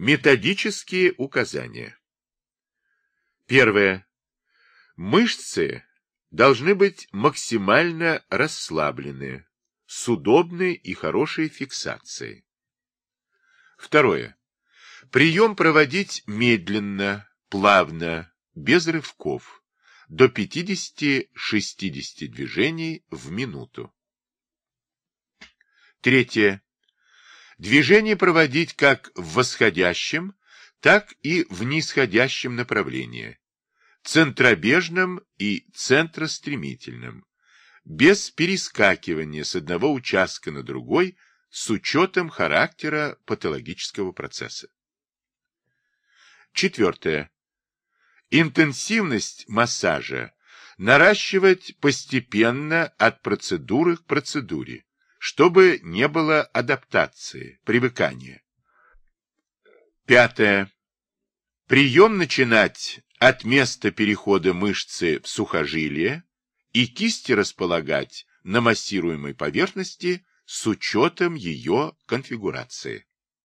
Методические указания. Первое. Мышцы должны быть максимально расслаблены, с удобной и хорошей фиксацией. Второе. Прием проводить медленно, плавно, без рывков, до 50-60 движений в минуту. Третье. Движение проводить как в восходящем, так и в нисходящем направлении, центробежном и центростремительном, без перескакивания с одного участка на другой с учетом характера патологического процесса. Четвертое. Интенсивность массажа наращивать постепенно от процедуры к процедуре, чтобы не было адаптации, привыкания. Пятое. Прием начинать от места перехода мышцы в сухожилие и кисти располагать на массируемой поверхности с учетом ее конфигурации.